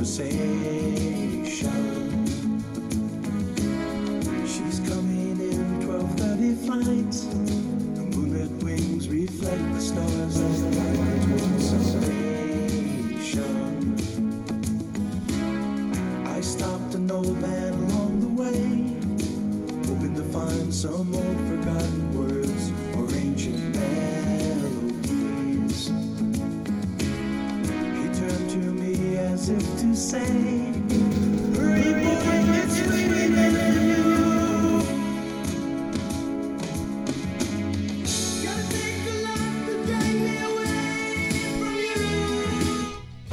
conversation.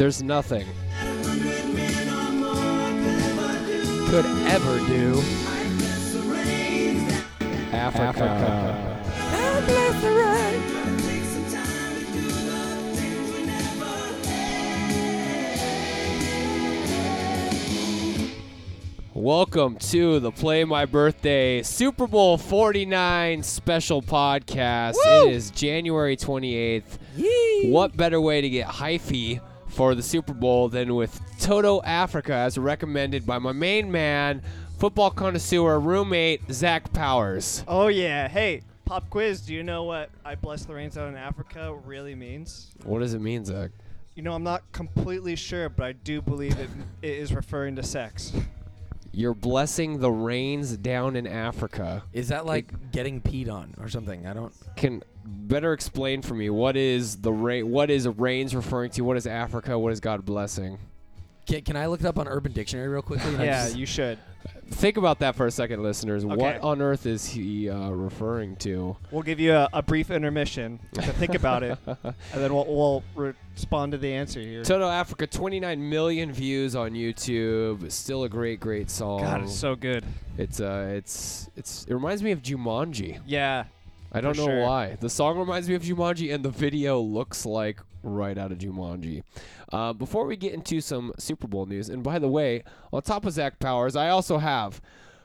There's nothing A hundred men or more could ever do. ever do I bless the rains that Africa. Gotta take some time to do the things we never Welcome to the Play My Birthday Super Bowl 49 special podcast. It is January 28th. What better way to get hyphy for the Super Bowl than with Toto Africa as recommended by my main man, football connoisseur, roommate, Zach Powers. Oh yeah. Hey, pop quiz. Do you know what "I bless the rains out in Africa" really means? What does it mean, Zach? You know, I'm not completely sure, but I do believe it, it is referring to sex. You're blessing the rains down in Africa. Is that like getting peed on or something? I don't. Can better explain for me what is the rain? What is rains referring to? What is Africa? What is God blessing? Can, can I look it up on Urban Dictionary real quickly? Yeah, just- you should. Think about that for a second, listeners. What on earth is he uh, referring to? We'll give you a, a brief intermission to think about it, and then we'll, we'll respond to the answer here. Toto Africa, 29 million views on YouTube. Still a great, great song. God, it's so good. It's uh, it's it's. It reminds me of Jumanji. Yeah. I don't know sure. why. The song reminds me of Jumanji, and the video looks like right out of Jumanji. Uh, before we get into some Super Bowl news, and by the way, on top of Zach Powers, I also have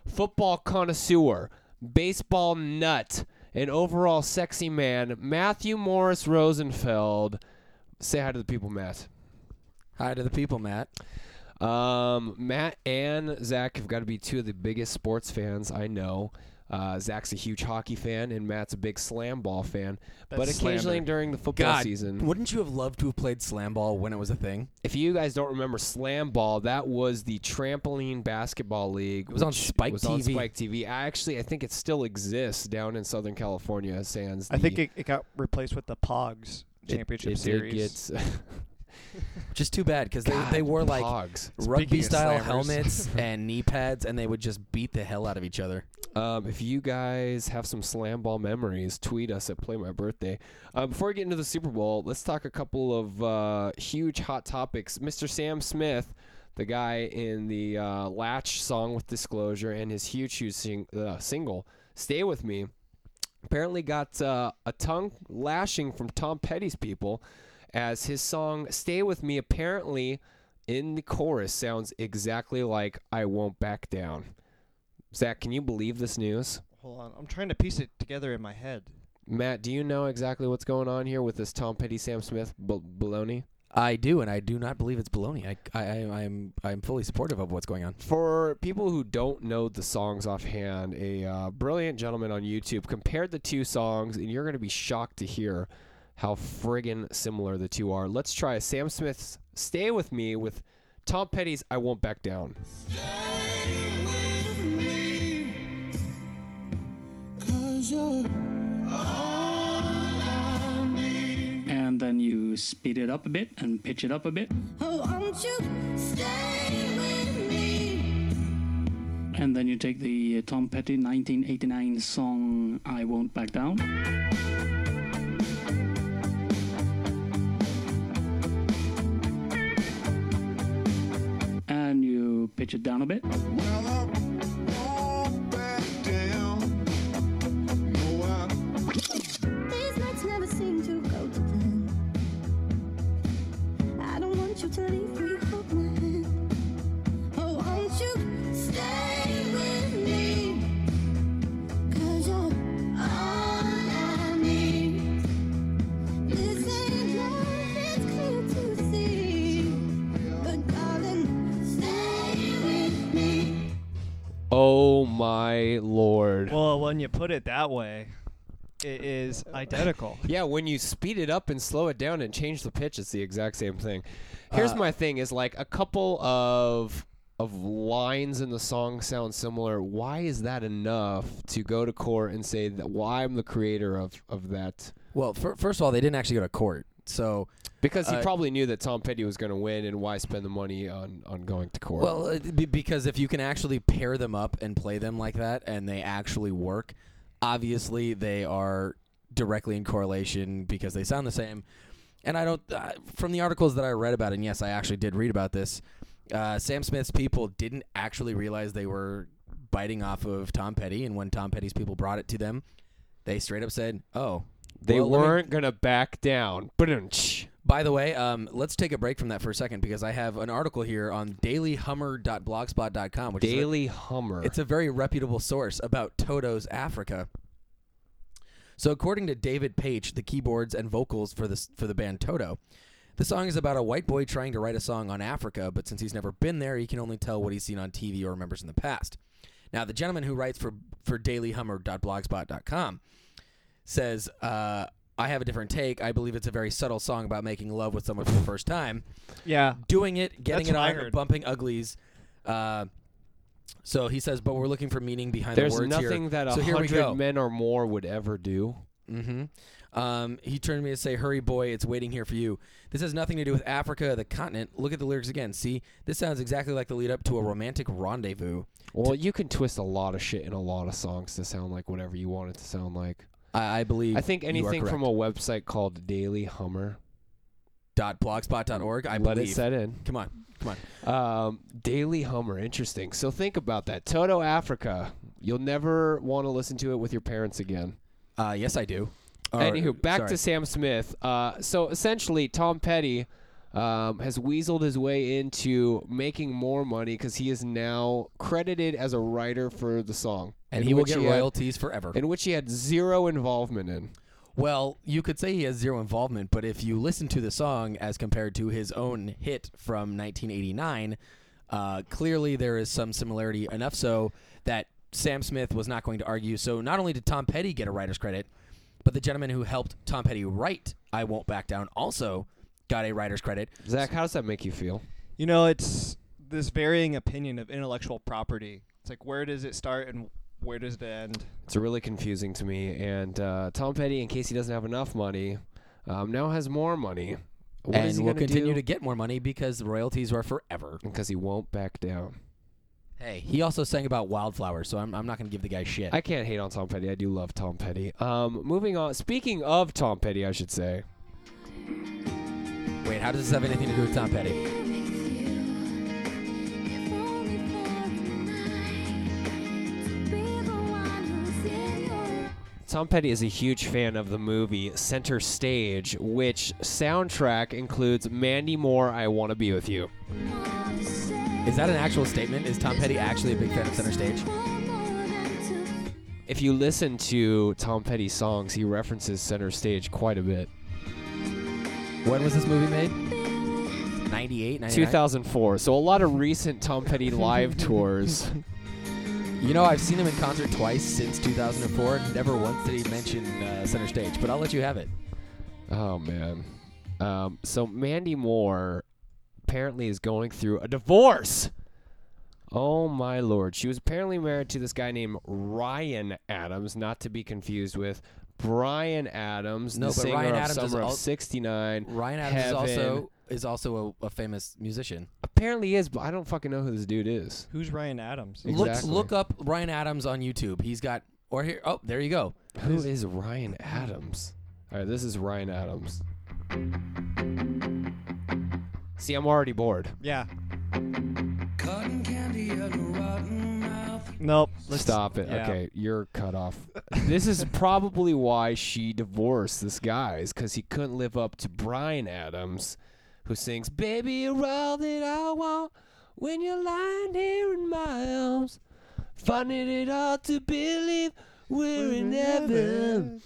football connoisseur, baseball nut, and overall sexy man, Matthew Morris Rosenfeld. Say hi to the people, Matt. Hi to the people, Matt. Um, Matt and Zach have got to be two of the biggest sports fans I know. Uh, Zach's a huge hockey fan, and Matt's a big slam ball fan. but occasionally slander. during the football God, season, wouldn't you have loved to have played slam ball when it was a thing? if you guys don't remember slam ball, that was the trampoline basketball league. It was on Spike was on TV. Spike TV. I actually, I think it still exists down in Southern California. Sans. I think it, it got replaced with the Pogs Championship it, Series. Did get, Just too bad because they, they wore like Pogs. rugby Speaking style helmets and knee pads, and they would just beat the hell out of each other. Um, if you guys have some slam ball memories, tweet us at Play My Birthday. Uh, before we get into the Super Bowl, let's talk a couple of uh, huge hot topics. Mr. Sam Smith, the guy in the uh, Latch song with Disclosure, and his huge, huge sing- uh, single, Stay With Me, apparently got uh, a tongue lashing from Tom Petty's people as his song Stay With Me apparently in the chorus sounds exactly like I Won't Back Down. Zach, can you believe this news? Hold on, I'm trying to piece it together in my head. Matt, do you know exactly what's going on here with this Tom Petty, Sam Smith b- baloney? I do, and I do not believe it's baloney. I, I, I I'm, I'm fully supportive of what's going on. For people who don't know the songs offhand, a uh, brilliant gentleman on YouTube compared the two songs, and you're going to be shocked to hear how friggin' similar the two are. Let's try Sam Smith's Stay With Me with Tom Petty's I Won't Back Down. And then you speed it up a bit and pitch it up a bit, Oh, won't you stay with me? and then you take the uh, Tom Petty 1989 song "I Won't Back Down." And you pitch it down a bit, These put it that way, it is identical. Yeah, when you speed it up and slow it down and change the pitch, it's the exact same thing. Here's Uh, my thing: is like a couple of of lines in the song sound similar. Why is that enough to go to court and say that? Well, I'm the creator of of that. Well, fir- first of all, they didn't actually go to court. So, Because he Uh, probably knew that Tom Petty was going to win, and why spend the money on on going to court? well, uh, because if you can actually pair them up and play them like that, and they actually work, obviously they are directly in correlation because they sound the same. And I don't, uh, from the articles that I read about, and yes, I actually did read about this. Uh, Sam Smith's people didn't actually realize they were biting off of Tom Petty, and when Tom Petty's people brought it to them, they straight up said, "Oh, they well, weren't going to back down. Ba-dum-tsh. By the way, um, let's take a break from that for a second because I have an article here on dailyhummer.blogspot.com, which is a- Daily Hummer. it's a very reputable source about Toto's Africa. So, according to David Paich, the keyboards and vocals for this for the band Toto, the song is about a white boy trying to write a song on Africa, but since he's never been there, he can only tell what he's seen on TV or remembers in the past. Now, the gentleman who writes for for dailyhummer.blogspot.com says, uh, "I have a different take. I believe it's a very subtle song about making love with someone for the first time." Yeah. doing it, getting That's it what I on, heard. bumping uglies. Uh, so he says, but we're looking for meaning behind There's the words nothing here. that a so here we hundred go. men or more would ever do. hmm Um, he turned to me to say, "Hurry, boy, it's waiting here for you." This has nothing to do with Africa, the continent. Look at the lyrics again. See, this sounds exactly like the lead up to a romantic rendezvous. Well, you can twist a lot of shit in a lot of songs to sound like whatever you want it to sound like. I, I believe. I think anything from a website called Daily Hummer. dot blogspot.org. I let believe. it set in. Come on, come on. Um, Daily Hummer, interesting. So think about that. Toto Africa. You'll never want to listen to it with your parents again. Uh, yes, I do. Or- Anywho, back sorry. to Sam Smith. Uh, so essentially, Tom Petty um, has weaseled his way into making more money because he is now credited as a writer for the song, and he will get had- royalties forever. in which he had zero involvement in. Well, you could say he has zero involvement, but if you listen to the song as compared to his own hit from 1989, uh, clearly there is some similarity, enough so that Sam Smith was not going to argue. So not only did Tom Petty get a writer's credit, but the gentleman who helped Tom Petty write I Won't Back Down also got a writer's credit. Zach, how does that make you feel? You know, it's this varying opinion of intellectual property. It's like where does it start and where does it end? It's really confusing to me. And uh, Tom Petty, in case he doesn't have enough money, um, now has more money. What is and he will gonna continue do? to get more money because royalties are forever. because he won't back down. Hey, he also sang about wildflowers, so I'm, I'm not going to give the guy shit. I can't hate on Tom Petty. I do love Tom Petty. Um, moving on. Speaking of Tom Petty, I should say. Wait, how does this have anything to do with Tom Petty? Tom Petty is a huge fan of the movie Center Stage, which soundtrack includes Mandy Moore, I Want to Be With You. Is that an actual statement? Is Tom Petty actually a big fan of Center Stage? If you listen to Tom Petty's songs, he references Center Stage quite a bit. When was this movie made? 98, 99? 2004. So a lot of recent Tom Petty live tours. You know, I've seen him in concert twice since 2004. Never once did he mention uh, Center Stage, but I'll let you have it. Oh man. Um, so Mandy Moore apparently is going through a divorce. Oh my lord. She was apparently married to this guy named Ryan Adams, not to be confused with Bryan Adams, No, the but singer Ryan of Adams is Summer of al- '69. Ryan Adams is also is also a, a famous musician. Apparently he is, but I don't fucking know who this dude is. Who's Ryan Adams? Exactly. Look look up Ryan Adams on YouTube. He's got or here. Oh, there you go. Who is Ryan Adams? All right, this is Ryan Adams. See, I'm already bored. Yeah. Cotton candy and rotten mouth. Nope. Let's Stop it. yeah. Okay, you're cut off. this is probably why she divorced this guy, is because he couldn't live up to Bryan Adams, who sings, Baby, you're all that I want when you're lying here in my arms. Finding it hard to believe we're in heaven.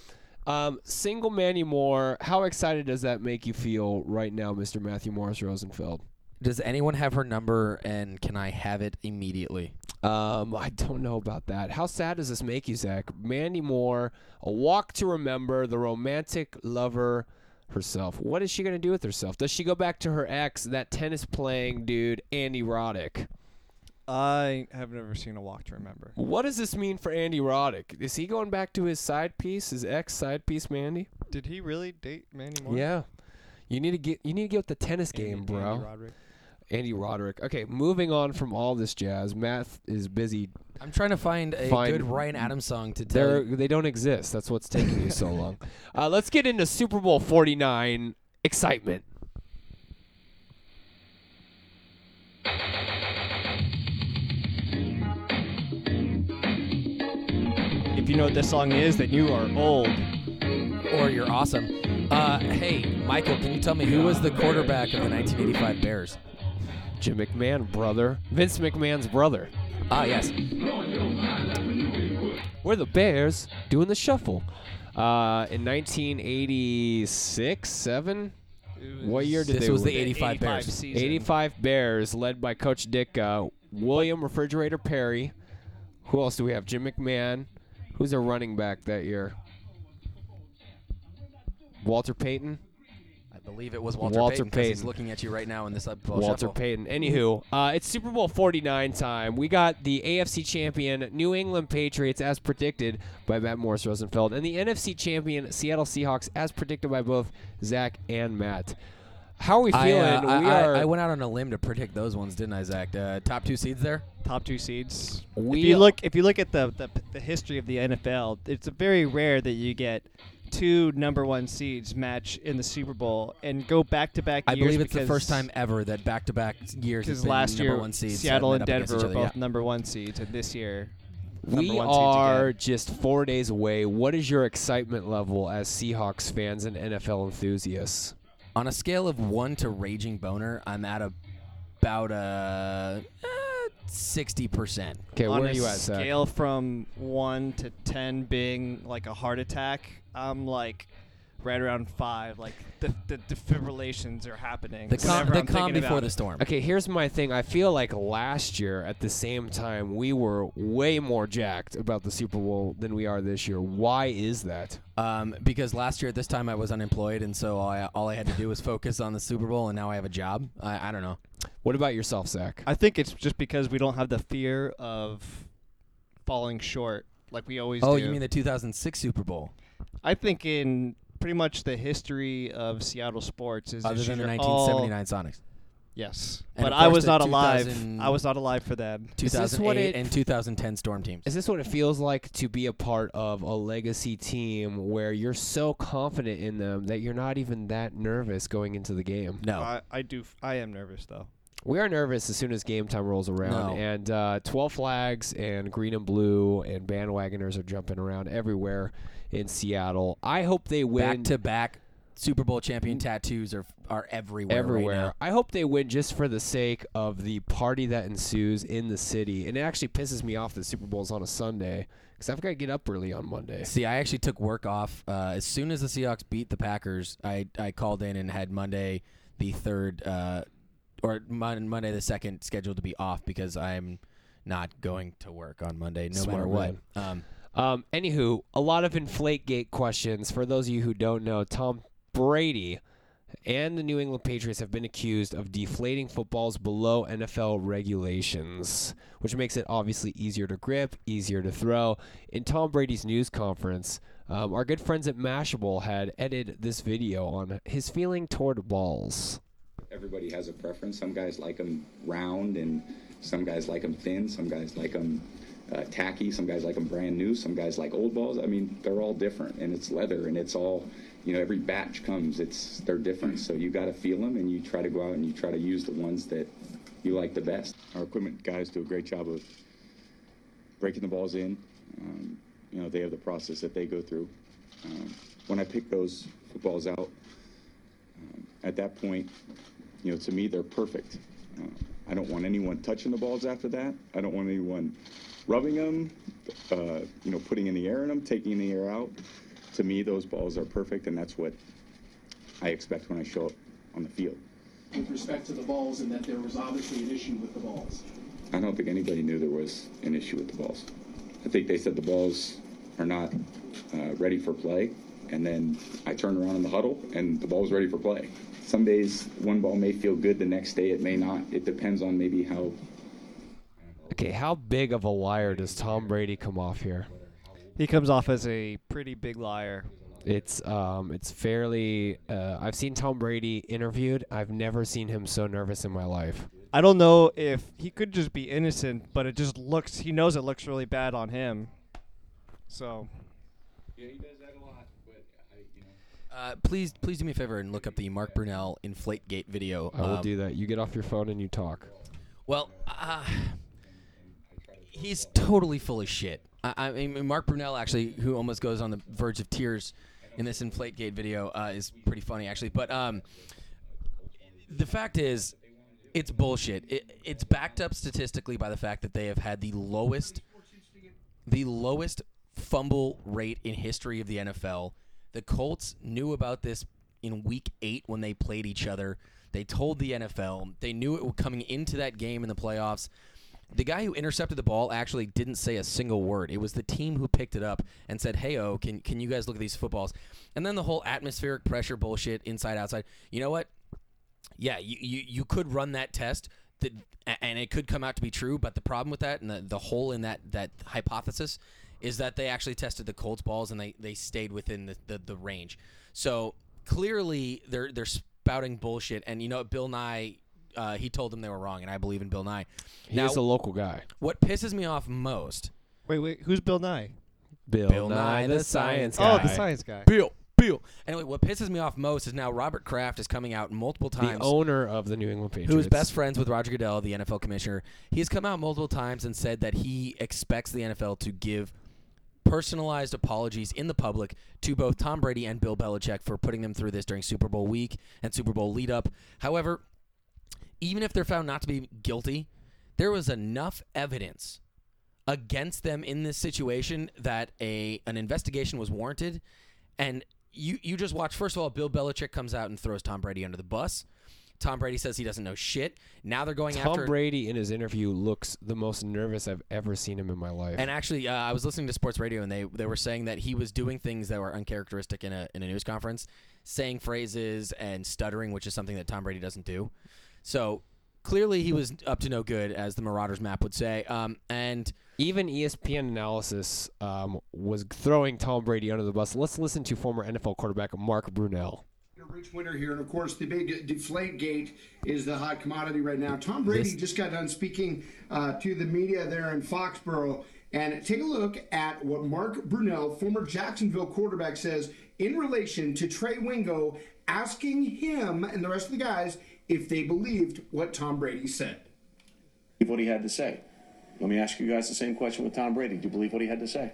Um, single Mandy Moore, how excited does that make you feel right now, Mr. Matthew Morris Rosenfeld? Does anyone have her number and can I have it immediately? Um, I don't know about that. How sad does this make you, Zach? Mandy Moore, a walk to remember, the romantic lover herself. What is she gonna do with herself? Does she go back to her ex, that tennis playing dude, Andy Roddick? I have never seen a walk to remember. What does this mean for Andy Roddick? Is he going back to his side piece, his ex side piece, Mandy? Did he really date Mandy Moore? Yeah. You need to get you need to get with the tennis Andy- game, Andy bro. Roderick. Andy Roderick. Okay, moving on from all this jazz. Matt is busy. I'm trying to find a Find- good Ryan Adams song to tell. They're you- they don't exist. That's what's taking you so long. Uh, let's get into Super Bowl 49 excitement. If you know what this song is, then you are old. or you're awesome. Uh, hey, Michael, can you tell me who was the quarterback of the 1985 Bears? Jim McMahon, brother. Vince McMahon's brother. Ah, yes. We're the Bears doing the shuffle. Uh, in 1986, 7? What year did This they was the win? 85 Bears. season. 85 Bears, led by Coach Dick uh, William Refrigerator Perry. Who else do we have? Jim McMahon. Who's a running back that year? Walter Payton. I believe it was Walter, Walter Payton. 'cause He's looking at you right now in this up Walter shuffle. Payton. Anywho, uh, it's Super Bowl 49 time. We got the AFC champion New England Patriots as predicted by Matt Morris Rosenfeld, and the NFC champion Seattle Seahawks as predicted by both Zach and Matt. How are we I, feeling? uh, I, we I- are. I went out on a limb to predict those ones, didn't I, Zach? Uh, top two seeds there. top two seeds. We- if you look, if you look at the, the the history of the NFL, it's very rare that you get two number one seeds match in the Super Bowl and go back to back. I believe it's the first time ever that back-to-back years Because last number year one seeds Seattle and Denver each were both yeah. number one seeds, and this year We are just four days away. What is your excitement level as Seahawks fans and NFL enthusiasts? On a scale of one to raging boner, I'm at about a sixty percent. Okay, where are you at, Zach? scale from one to ten being like a heart attack, I'm like right around five. Like the, the defibrillations are happening. The calm, the calm before the storm. Okay, here's my thing. I feel like last year at the same time we were way more jacked about the Super Bowl than we are this year. Why is that? Um, because last year at this time I was unemployed, and so all I, all I had to do was focus on the Super Bowl, and now I have a job. I, I don't know. What about yourself, Zach? I think it's just because we don't have the fear of falling short like we always Oh, do. you mean the 2006 Super Bowl? I think in pretty much the history of Seattle sports is Other this than the year all- 1979 Sonics, Yes, And but of I course was the not alive. 2000 I was not alive for them. This what 2008 it- and 2010 Storm teams. Is this what it feels like to be a part of a legacy team where you're so confident in them that you're not even that nervous going into the game? No, I, I do. f- I am nervous though. We are nervous as soon as game time rolls around, No. and uh, 12 flags and green and blue and bandwagoners are jumping around everywhere in Seattle. I hope they win back to back Super Bowl champion tattoos are are everywhere. right everywhere. now. I hope they win just for the sake of the party that ensues in the city. And it actually pisses me off that Super Bowl's on a Sunday because I've got to get up early on Monday. See, I actually took work off uh, as soon as the Seahawks beat the Packers. I, I called in and had Monday the third uh, or Mon- Monday the second scheduled to be off because I'm not going to work on Monday no Smart matter what. Um, Um, anywho, a lot of Inflategate questions. For those of you who don't know, Tom Brady and the New England Patriots have been accused of deflating footballs below NFL regulations, which makes it obviously easier to grip, easier to throw. In Tom Brady's news conference, um, our good friends at Mashable had edited this video on his feeling toward balls. Everybody has a preference. Some guys like them round, and some guys like them thin. Some guys like them uh, tacky. Some guys like them brand new. Some guys like old balls. I mean, they're all different, and it's leather, and it's all, you know, every batch comes. It's they're different. So you got to feel them, and you try to go out and you try to use the ones that you like the best. Our equipment guys do a great job of breaking the balls in. Um, you know, they have the process that they go through. Um, when I pick those footballs out, um, at that point, you know, to me, they're perfect. Uh, I don't want anyone touching the balls after that. I don't want anyone rubbing them, uh, you know, putting any air in them, taking the air out. To me, those balls are perfect, and that's what I expect when I show up on the field. with respect to the balls and that there was obviously an issue with the balls. I don't think anybody knew there was an issue with the balls. I think they said the balls are not uh, ready for play, and then I turned around in the huddle, and the ball was ready for play. Some days one ball may feel good, the next day it may not. It depends on maybe how Okay, how big of a liar does Tom Brady come off here? He comes off as a pretty big liar. It's um, it's fairly. Uh, I've seen Tom Brady interviewed. I've never seen him so nervous in my life. I don't know if he could just be innocent, but it just looks. He knows it looks really bad on him. So Yeah, he does that a lot, but I, you know. Uh, please, please do me a favor and look up the Mark Brunell Inflategate video. I will Um, do that. You get off your phone and you talk. Well, uh, he's totally full of shit. I, I mean, Mark Brunell actually, who almost goes on the verge of tears in this Inflategate video, uh, is pretty funny actually. But um, the fact is, it's bullshit. It, it's backed up statistically by the fact that they have had the lowest, the lowest fumble rate in history of the NFL. The Colts knew about this in Week Eight when they played each other. They told the NFL. They knew it was coming into that game in the playoffs. The guy who intercepted the ball actually didn't say a single word. It was the team who picked it up and said, "Hey, oh, can can you guys look at these footballs?" And then the whole atmospheric pressure bullshit, inside outside. You know what? Yeah, you, you, you could run that test that, and it could come out to be true, but the problem with that and the, the hole in that, that hypothesis is that they actually tested the Colts balls and they, they stayed within the, the, the range. So clearly they're they're spouting bullshit and you know what, Bill Nye uh, he told them they were wrong and I believe in Bill Nye. He now is a local guy. what pisses me off most wait, wait, who's Bill Nye? Bill, Bill Nye, Nye, the the science guy. Oh, the science guy. Bill Bill. Anyway, what pisses me off most is now Robert Kraft is coming out multiple times. the times owner of the New England Patriots. who is best friends with Roger Goodell, the NFL commissioner. He has come out multiple times and said that he expects the NFL to give personalized apologies in the public to both Tom Brady and Bill Belichick for putting them through this during Super Bowl week and Super Bowl lead up. However, even if they're found not to be guilty, there was enough evidence against them in this situation that a an investigation was warranted and you you just watch first of all Bill Belichick comes out and throws Tom Brady under the bus. Tom Brady says he doesn't know shit. Now they're going out. Tom after Brady in his interview looks the most nervous I've ever seen him in my life. And actually, uh, I was listening to sports radio, and they they were saying that he was doing things that were uncharacteristic in a in a news conference, saying phrases and stuttering, which is something that Tom Brady doesn't do. So clearly, he was up to no good, as the Marauders map would say. Um, and Even ESPN analysis um, was throwing Tom Brady under the bus. Let's listen to former NFL quarterback Mark Brunell. A rich winner here, and of course, the big deflate gate is the hot commodity right now. Tom Brady This- just got done speaking uh, to the media there in Foxborough, and take a look at what Mark Brunell, former Jacksonville quarterback, says in relation to Trey Wingo asking him and the rest of the guys if they believed what Tom Brady said. believe what he had to say. Let me ask you guys the same question with Tom Brady. Do you believe what he had to say?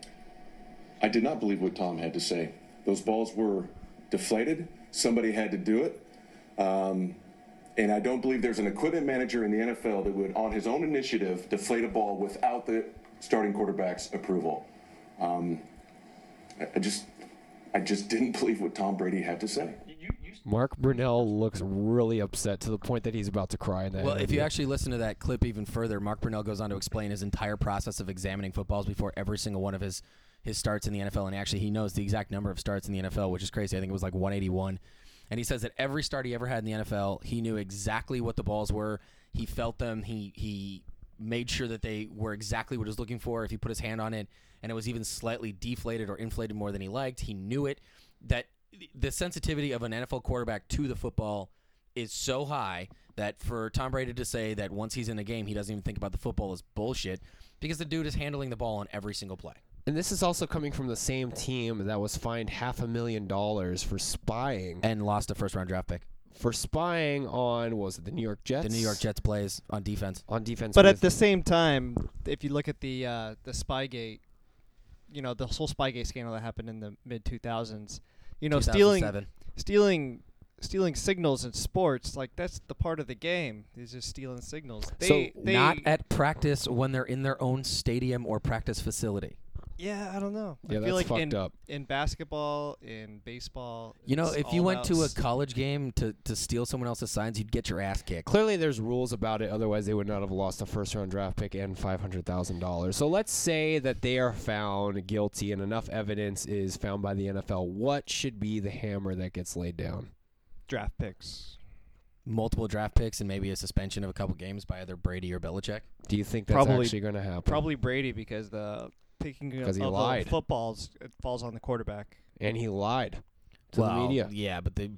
I did not believe what Tom had to say. Those balls were deflated. Somebody had to do it. Um, and I don't believe there's an equipment manager in the NFL that would, on his own initiative, deflate a ball without the starting quarterback's approval. Um, I- I just, I just didn't believe what Tom Brady had to say. Mark Brunell looks really upset to the point that he's about to cry in that well, if you actually listen to that clip even further, Mark Brunell goes on to explain his entire process of examining footballs before every single one of his his starts in the NFL, and actually he knows the exact number of starts in the NFL, which is crazy. I think it was like 181. And he says that every start he ever had in the NFL, he knew exactly what the balls were. He felt them. He he made sure that they were exactly what he was looking for. If he put his hand on it and it was even slightly deflated or inflated more than he liked, he knew it. That the sensitivity of an NFL quarterback to the football is so high that for Tom Brady to say that once he's in a game he doesn't even think about the football is bullshit because the dude is handling the ball on every single play. And this is also coming from the same team that was fined half a million dollars for spying And lost a first round draft pick. for spying on what was it the New York Jets? The New York Jets plays on defense. on defense. But at the same time, if you look at the uh, the Spygate, you know the whole Spygate scandal that happened in the mid 2000s, you know stealing stealing stealing signals in sports like that's the part of the game is just stealing signals. They, so they not at practice when they're in their own stadium or practice facility. Yeah, I don't know. Yeah, I that's feel like fucked in, up. in basketball, in baseball. You know, it's if you all went to about a s- college game to, to steal someone else's signs, you'd get your ass kicked. Clearly, there's rules about it. Otherwise, they would not have lost a first round draft pick and $500,000. So let's say that they are found guilty and enough evidence is found by the NFL. What should be the hammer that gets laid down? draft picks. Multiple draft picks and maybe a suspension of a couple games by either Brady or Belichick. Do you think that's Probably- actually going to happen? Probably Brady because the picking of 'Cause he of the lied. footballs it falls on the quarterback. And he lied to well, the media. Yeah, but they.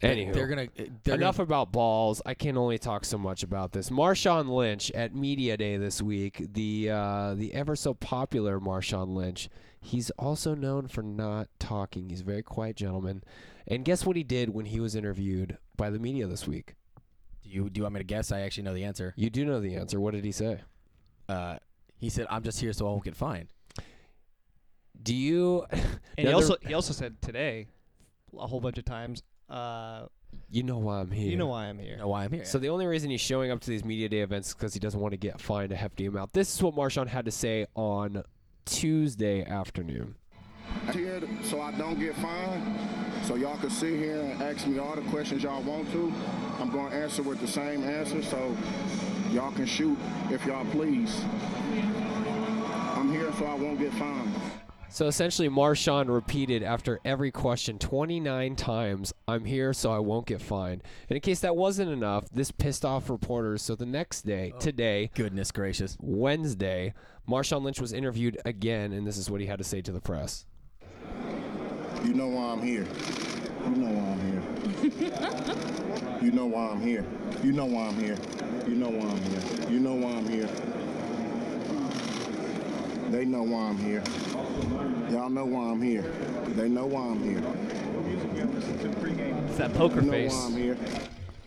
Anywho. they're gonna. They're Enough Gonna, about balls. I can only talk so much about this. Marshawn Lynch at media day this week. The uh, the ever so popular Marshawn Lynch. He's also known for not talking. He's a very quiet gentleman. And guess what he did when he was interviewed by the media this week? do you do you want me to guess? I actually know the answer. You do know the answer. What did he say? Uh, he said, "I'm just here so I won't get fined." Do you? And he also he also said today a whole bunch of times. Uh, you know why I'm here. you know why I'm here. You know why I'm here? So the only reason he's showing up to these media day events is because he doesn't want to get fined a hefty amount. This is what Marshawn had to say on Tuesday afternoon. here so I don't get fined. So y'all can sit here and ask me all the questions y'all want to. I'm going to answer with the same answer so y'all can shoot if y'all please. I'm here so I won't get fined. So essentially, Marshawn repeated after every question 29 times, I'm here so I won't get fined. And in case that wasn't enough, this pissed off reporters. So the next day, oh, today, Goodness gracious. Wednesday, Marshawn Lynch was interviewed again, and this is what he had to say to the press. You know why I'm here. You know why I'm here. you know why I'm here. You know why I'm here. You know why I'm here. You know why I'm here. They know why I'm here. Y'all know why I'm here. They know why I'm here. It's that poker know face. why I'm here.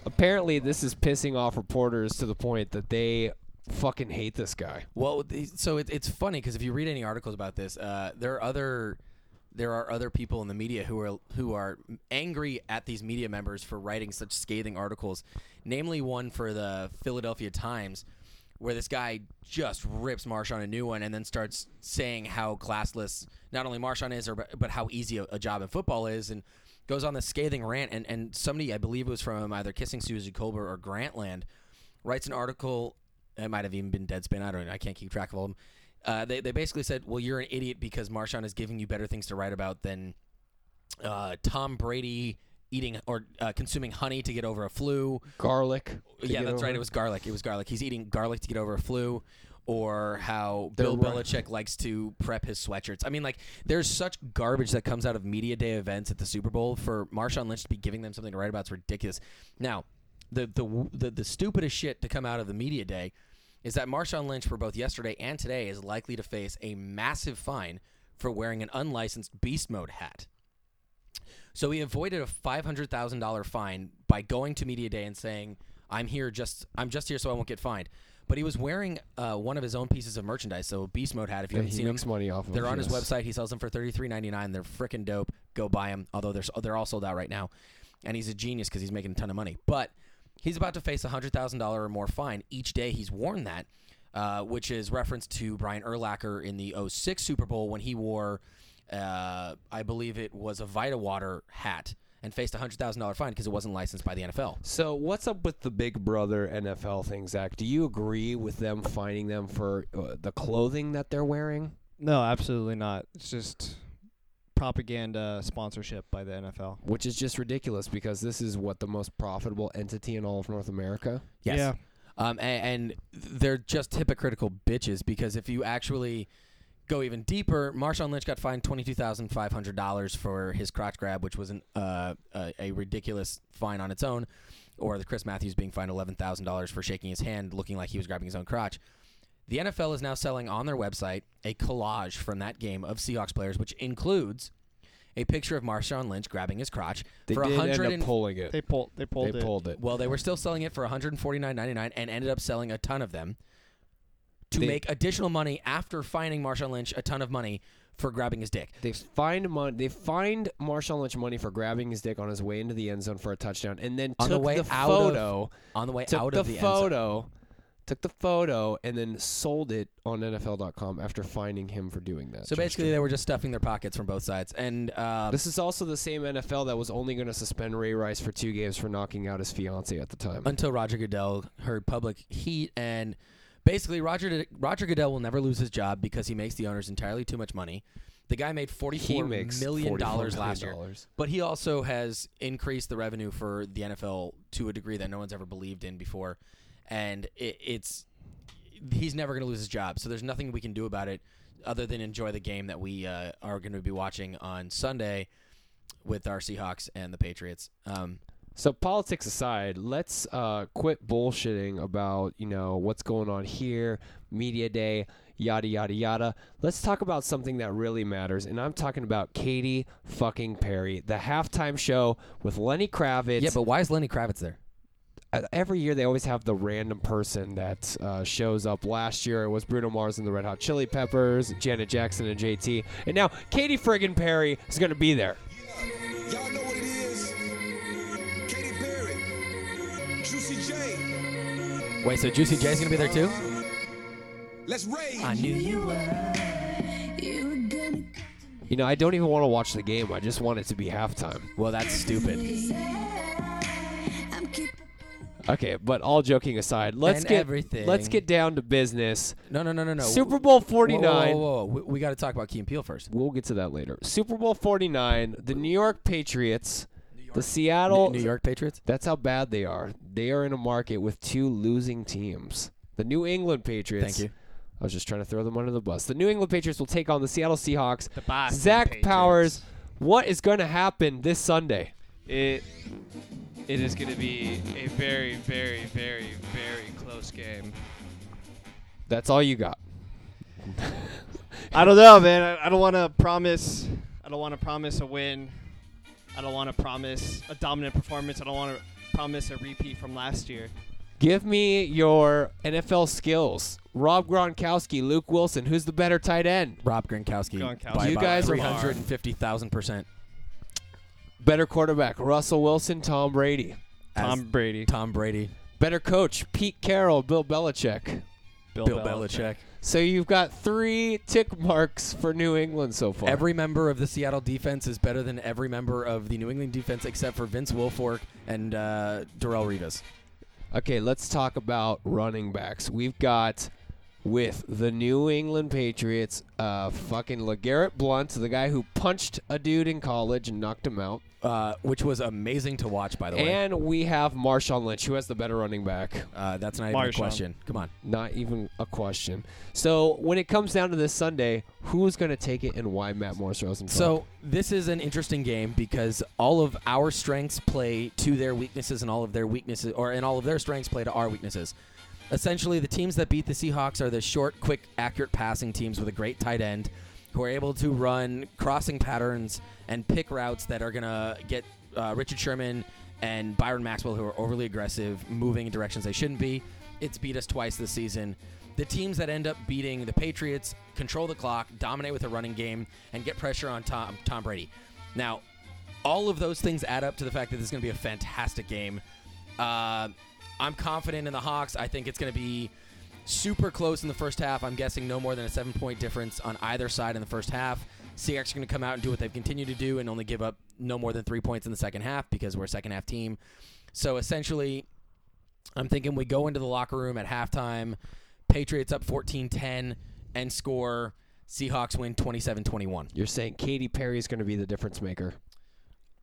Apparently, this is pissing off reporters to the point that they fucking hate this guy. Well, the- so it, it's funny because if you read any articles about this, uh, there are other there are other people in the media who are who are angry at these media members for writing such scathing articles. Namely, one for the Philadelphia Times, where this guy just rips Marshawn a new one and then starts saying how classless not only Marshawn is, or but, how easy a, a job in football is, and goes on this scathing rant. And, and somebody, I believe it was from either Kissing Suzy Kolber or Grantland, writes an article. It might have even been Deadspin. I don't know. I can't keep track of all of them. Uh, they, they basically said, well, you're an idiot because Marshawn is giving you better things to write about than uh, Tom Brady eating or uh, consuming honey to get over a flu. Garlic. Yeah, that's right. It was garlic. It was garlic. He's eating garlic to get over a flu. Or how They're Bill right. Belichick likes to prep his sweatshirts. I mean, like, there's such garbage that comes out of media day events at the Super Bowl. For Marshawn Lynch to be giving them something to write about is ridiculous. Now, the the the, the stupidest shit to come out of the media day is that Marshawn Lynch, for both yesterday and today, is likely to face a massive fine for wearing an unlicensed Beast Mode hat. So he avoided a five hundred thousand dollar fine by going to media day and saying, "I'm here just I'm just here so I won't get fined." But he was wearing uh, one of his own pieces of merchandise, so Beast Mode hat. If you Yeah, haven't he seen makes them, money off of they're them, on his website. He sells them for thirty three ninety nine. They're freaking dope. Go buy them. Although they're they're all sold out right now, and he's a genius because he's making a ton of money. But he's about to face a hundred thousand dollar or more fine each day he's worn that, uh, which is reference to Brian Urlacher in the 06 Super Bowl when he wore, uh, I believe it was a Vita Water hat and faced a hundred thousand dollar fine because it wasn't licensed by the NFL. So what's up with the Big Brother NFL thing, Zach? Do you agree with them finding them for uh, the clothing that they're wearing? No, absolutely not. It's just propaganda sponsorship by the NFL. Which is just ridiculous because this is what the most profitable entity in all of North America. Yes. Yeah. Um, and, and they're just hypocritical bitches because if you actually go even deeper, Marshawn Lynch got fined twenty two thousand five hundred dollars for his crotch grab, which was an, uh, a, a ridiculous fine on its own, or the Chris Matthews being fined eleven thousand dollars for shaking his hand, looking like he was grabbing his own crotch. The NFL is now selling on their website a collage from that game of Seahawks players, which includes a picture of Marshawn Lynch grabbing his crotch They for did end 100 up and- pulling it. They pulled. They pulled they it. pulled it. well, they were still selling it for 149.99 and ended up selling a ton of them to They- make additional money after fining Marshawn Lynch a ton of money for grabbing his dick. They find mon- They find Marshawn Lynch money for grabbing his dick on his way into the end zone for a touchdown, and then On took the way the out photo. of on the way took out the of the end zone. photo took the photo, and then sold it on NFL.com after finding him for doing that. So basically, they were just stuffing their pockets from both sides. And uh, This is also the same NFL that was only going to suspend Ray Rice for two games for knocking out his fiance at the time. until Roger Goodell heard public heat, and basically Roger Roger Goodell will never lose his job because he makes the owners entirely too much money. The guy made forty he four makes million $44 last year, but he also has increased the revenue for the NFL to a degree that no one's ever believed in before, and it, it's he's never going to lose his job. So there's nothing we can do about it other than enjoy the game that we uh, are going to be watching on Sunday with our Seahawks and the Patriots. Um, So politics aside, let's uh, quit bullshitting about you know what's going on here, media day, yada yada yada. Let's talk about something that really matters, and I'm talking about Katy fucking Perry, the halftime show with Lenny Kravitz. yeah, but why is Lenny Kravitz there? uh, every year they always have the random person that uh, shows up. Last year it was Bruno Mars and the Red Hot Chili Peppers, Janet Jackson and JT, and now Katy friggin' Perry is gonna be there. Wait, so Juicy J's gonna be there too? Let's rage. I knew you were. You know, I don't even want to watch the game. I just want it to be halftime. Well, that's stupid. Okay, but all joking aside, let's And get everything. let's get down to business. No, no, no, no, no. Super Bowl Whoa, whoa, 49. Whoa, whoa, whoa. We, we got to talk about Key and Peele first. We'll get to that later. Super Bowl 49, the New York Patriots, the Seattle New York Patriots. That's how bad they are. They are in a market with two losing teams. The New England Patriots. Thank you. I was just trying to throw them under the bus. The New England Patriots will take on the Seattle Seahawks. The Boston Zach Patriots. Powers, what is going to happen this Sunday? It it is going to be a very, very, very, very close game. That's all you got. I don't know, man. I, I don't want to promise. I don't want to promise a win. I don't want to promise a dominant performance. I don't want to promise a repeat from last year. Give me your NFL skills. Rob Gronkowski, Luke Wilson. Who's the better tight end? Rob Gronkowski. Gronkowski. By You about guys are- 350,000%. Better quarterback, Russell Wilson, Tom Brady. Tom Brady, Tom Brady. Better coach, Pete Carroll, Bill Belichick. Bill, Bill Belichick. So you've got three tick marks for New England so far. Every member of the Seattle defense is better than every member of the New England defense except for Vince Wilfork and uh, Darrelle Revis. Okay, let's talk about running backs. We've got with the New England Patriots, uh, fucking LeGarrette Blount, the guy who punched a dude in college and knocked him out. Uh, which was amazing to watch, by the way. And we have Marshawn Lynch, who has the better running back. Uh, that's not even a question. Come on. Not even a question. So when it comes down to this Sunday, who's going to take it and why Matt Morris Rosenfeld? So this is an interesting game because all of our strengths play to their weaknesses, and all of their weaknesses, or and all of their strengths play to our weaknesses. Essentially, the teams that beat the Seahawks are the short, quick, accurate passing teams with a great tight end, who are able to run crossing patterns and pick routes that are gonna get uh, Richard Sherman and Byron Maxwell, who are overly aggressive, moving in directions they shouldn't be. It's beat us twice this season. The teams that end up beating the Patriots control the clock, dominate with a running game, and get pressure on Tom, Tom Brady. Now, all of those things add up to the fact that this is going to be a fantastic game. Uh, I'm confident in the Hawks. I think it's going to be super close in the first half. I'm guessing no more than a seven point difference on either side in the first half. Seahawks are going to come out and do what they've continued to do and only give up no more than three points in the second half because we're a second half team. So essentially, I'm thinking we go into the locker room at halftime, Patriots up 14 10, and score. Seahawks win 27 21. you're saying Katy Perry is going to be the difference maker.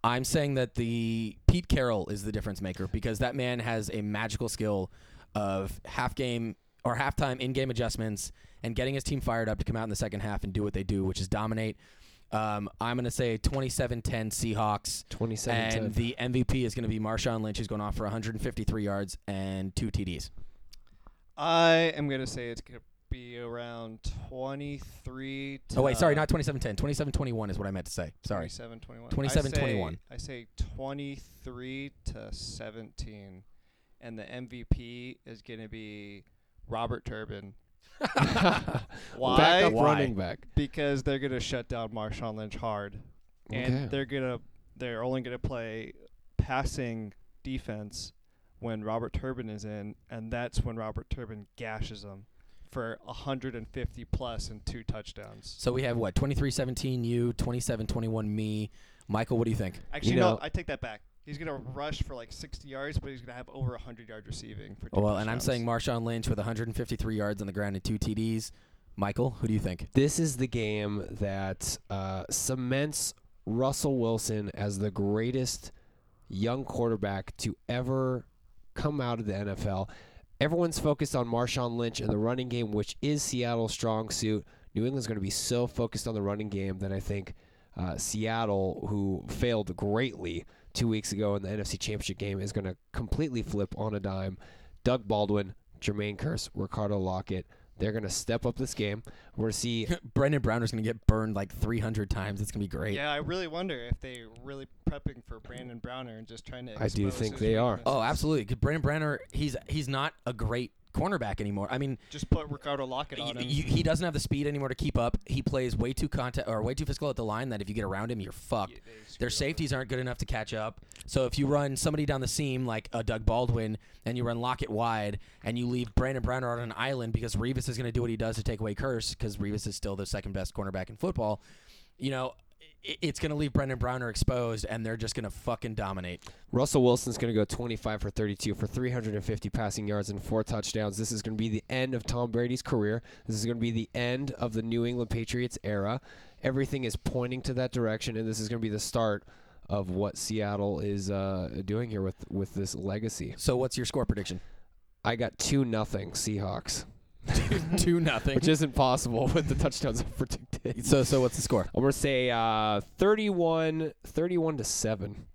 I'm saying that the Pete Carroll is the difference maker because that man has a magical skill of half game or halftime in game adjustments and getting his team fired up to come out in the second half and do what they do, which is dominate. Um, I'm going to say 27 10 Seahawks. 27 And the MVP is going to be Marshawn Lynch, who's going off for 153 yards and two TDs. I am gonna say it's gonna be around 23. To Oh, wait, sorry, not 27 10. 27 21 is what I meant to say. Sorry. 27 21. 27 I say- 21. I say 23 to 17, and the MVP is gonna be Robert Turbin. Why? Backup Why? running back. Because they're gonna shut down Marshawn Lynch hard, and Okay. they're gonna they're only gonna play passing defense when Robert Turbin is in, and that's when Robert Turbin gashes him for 150 plus and two touchdowns. So we have what 23-17 you, 27-21 me. Michael, what do you think? Actually, You no, I take that back. He's gonna rush for like 60 yards, but he's gonna have over 100 yards receiving for. Two Oh, well, and I'm saying Marshawn Lynch with 153 yards on the ground and two TDs. Michael, who do you think? This is the game that uh, cements Russell Wilson as the greatest young quarterback to ever come out of the NFL. Everyone's focused on Marshawn Lynch and the running game, which is Seattle's strong suit. New England's going to be so focused on the running game that I think uh, Seattle, who failed greatly two weeks ago in the NFC Championship game, is going to completely flip on a dime. Doug Baldwin, Jermaine Kearse, Ricardo Lockette. They're going to step up this game. We're going to see Brandon Browner's going to get burned like 300 times. It's going to be great. Yeah, I really wonder if they really prepping for Brandon Browner and just trying to. I do think his they are. weaknesses. Oh, absolutely. 'Cause Brandon Browner, he's he's not a great cornerback anymore. I mean, Just put Ricardo Lockette on him. he doesn't have the speed anymore to keep up. He plays way too contact or way too physical at the line that if you get around him, you're fucked. Yeah, Their up. safeties aren't good enough to catch up. So if you run somebody down the seam like a Doug Baldwin and you run Lockette wide and you leave Brandon Browner on an island because Revis is going to do what he does to take away Kearse because Revis is still the second best cornerback in football, you know, it's going to leave Brandon Browner exposed and they're just going to fucking dominate. Russell Wilson's going to go 25 for 32 for 350 passing yards and four touchdowns. This is going to be the end of Tom Brady's career. This is going to be the end of the New England Patriots era. Everything is pointing to that direction, and this is going to be the start of what Seattle is uh, doing here with with this legacy. So what's your score prediction? I got two nothing Seahawks, Two nothing. which isn't possible with the touchdowns I predicted. So so what's the score? I'm going to say uh, 31, 31 to seven.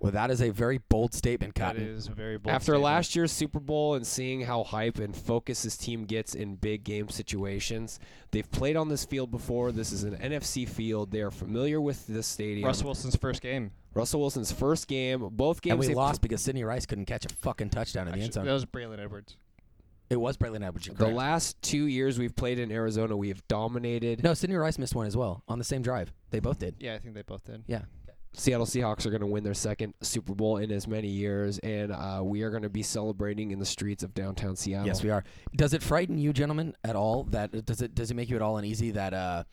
Well, that is a very bold statement, That Cotton. is a very bold. After statement. last year's Super Bowl and seeing how hype and focus this team gets in big game situations, they've played on this field before. This is an NFC field. They are familiar with this stadium. Russell Wilson's first game. Russell Wilson's first game, both games And we they've- lost because Sidney Rice couldn't catch a fucking touchdown in the end zone. that was Braylon Edwards. It was Braylon Edwards. you're The correct. last two years we've played in Arizona, we have dominated. No, Sidney Rice missed one as well on the same drive. They both did. Yeah, I think they both did. Yeah. Seattle Seahawks are going to win their second Super Bowl in as many years, and uh, we are going to be celebrating in the streets of downtown Seattle. Yes, we are. Does it frighten you, gentlemen, at all? That does it does it make you at all uneasy that uh,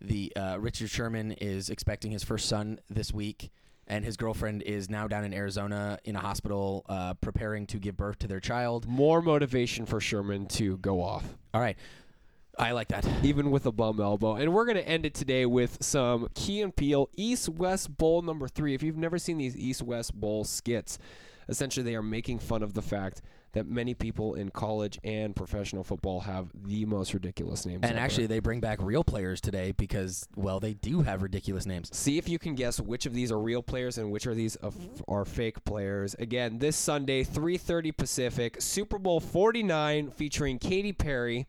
the uh, Richard Sherman is expecting his first son this week, and his girlfriend is now down in Arizona in a hospital uh, preparing to give birth to their child? More motivation for Sherman to go off. All right, I like that. even with a bum elbow. And we're going to end it today with some Key and Peele East West Bowl number three. If you've never seen these East West Bowl skits, essentially they are making fun of the fact that many people in college and professional football have the most ridiculous names. And actually, they bring back real players today because, well, they do have ridiculous names. See if you can guess which of these are real players and which are these are fake players. Again, this Sunday, 3:30 Pacific, Super Bowl 49 featuring Katy Perry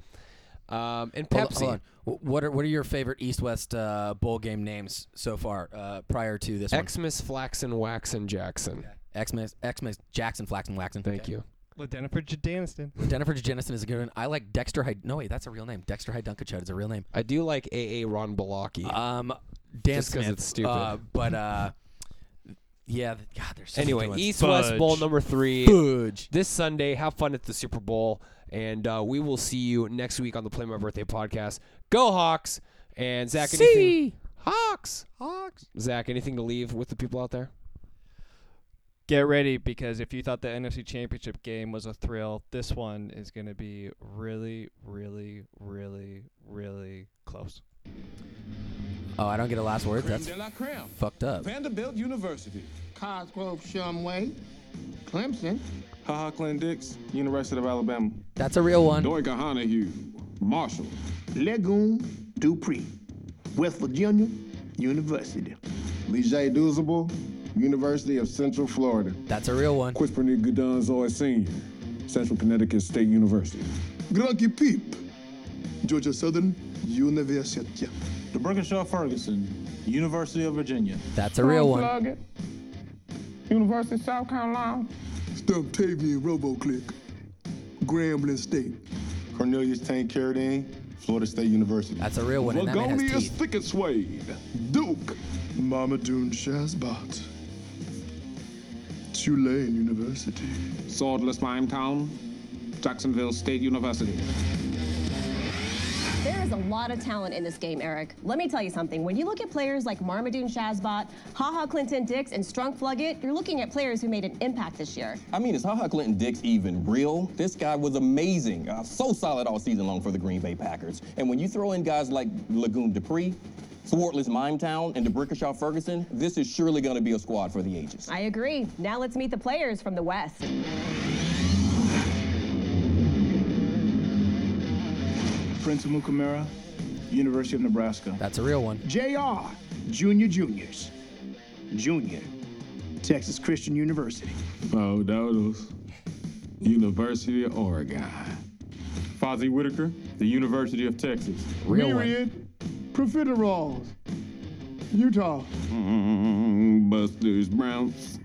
um, and Hold Pepsi. hold on. What are what are your favorite East West uh, bowl game names so far uh, prior to this Xmas, one? Flaxen, Waxen, Jackson. Xmas, Xmas, Jackson, Flaxen, Waxen. Thank you. Jennifer Janiston. Jennifer Jennison is a good one. I like Dexter Hyde. No, wait, that's a real name. Dexter Hyde Dunkachud is a real name. I do like AA Ron Balaki. Um, Dan Just 'cause Smith. it's stupid. Uh, but uh, yeah, God, there's so anyway. East West Bowl number three Fudge. this Sunday. Have fun at the Super Bowl, and uh, we will see you next week on the Play My Birthday podcast. Go Hawks! And Zach, anything? Hawks, Hawks. Zach, anything to leave with the people out there? Get ready because if you thought the NFC Championship game was a thrill, this one is going to be really, really, really, really close. Oh, I don't get a last word. That's de la creme. fucked up. Vanderbilt University. Cosgrove Shumway, Clemson, Haha Clinton Dix, University of Alabama. That's a real one. Doika Honahue, Marshall. Legume, Dupree, West Virginia University. Lijay Doozable, University of Central Florida. That's a real one. Quisperney Gudonzoy Sr., Central Connecticut State University. Grunky Peep, Georgia Southern University. D'Brickashaw Ferguson, University of Virginia. That's a real one. University of South Carolina. Stumptavian Roboclick, Grambling State. Cornelius Tank Carradine, Florida State University. That's a real one. And that man has Lagonius. Thicket Suede, Duke. Mamadoon Shazbot. Tulane University. Swordless Limetown, Jacksonville State University. There is a lot of talent in this game, Eric. Let me tell you something. When you look at players like Marmaduke Shazbot, Haha Clinton Dix, and Strunk Fluggett, you're looking at players who made an impact this year. I mean, is Haha Clinton Dix even real? This guy was amazing. Uh, so solid all season long for the Green Bay Packers. And when you throw in guys like Lagoon Dupree, Swartless Mimetown, and D'Brickashaw Ferguson, this is surely going to be a squad for the ages. I agree. Now let's meet the players from the West. Prince Amukamara, University of Nebraska. That's a real one. JR, Junior Juniors. Junior, Texas Christian University. Oh, Dodos, University of Oregon. Fozzy Whittaker, the University of Texas. Myriad, Profiteroles, Utah. Mm, Busters Browns,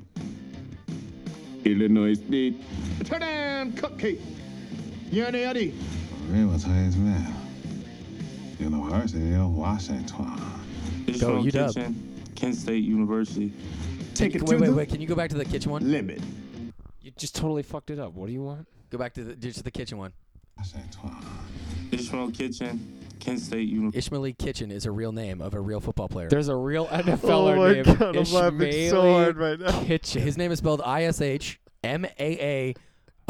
Illinois State. Turn down Cupcake. Yanni Eddie. Realize man. University of Washington. Go, UW. Kent State University. Take it wait, to wait, the wait. Can you go back to the kitchen one? Limit. You just totally fucked it up. What do you want? Go back to the just the kitchen one. Ishmaa'ily Kitchen, Kent State University. Ishmaa'ily Kitchen is a real name of a real football player. There's a real NFLer Oh my named God, I'm laughing so hard right now. Kitchen. His name is spelled I S H M A A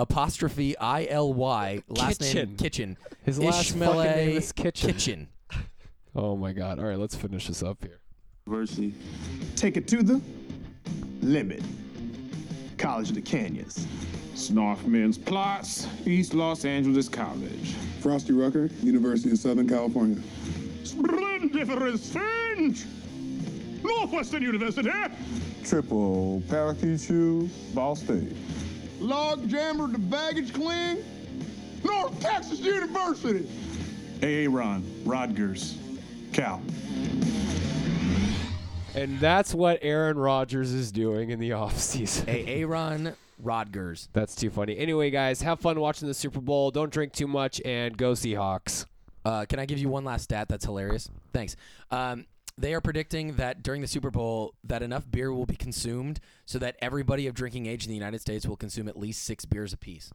apostrophe I L Y. Last name Kitchen. Kitchen. His last Ishmael fucking name is Kitchen. Kitchen. Oh my god. All right, let's finish this up here. University. Take it to the limit. College of the Canyons. Snarfman's Plots, East Los Angeles College. Frostee Rucker, University of Southern California. Splendiferous Finch. Northwestern University. Triple parakeet shoes, Ball State. Log jammer to baggage clean. North Texas University. Aaron, Rodgers, Cal. And that's what Aaron Rodgers is doing in the offseason. A Aaron Rodgers. That's too funny. Anyway, guys, have fun watching the Super Bowl. Don't drink too much and go Seahawks. Uh, can I give you one last stat that's hilarious? Thanks. Um, they are predicting that during the Super Bowl that enough beer will be consumed so that everybody of drinking age in the United States will consume at least six beers apiece.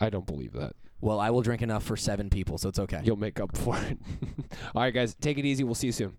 I don't believe that. Well, I will drink enough for seven people, so it's okay. You'll make up for it. All right, guys, take it easy. We'll see you soon.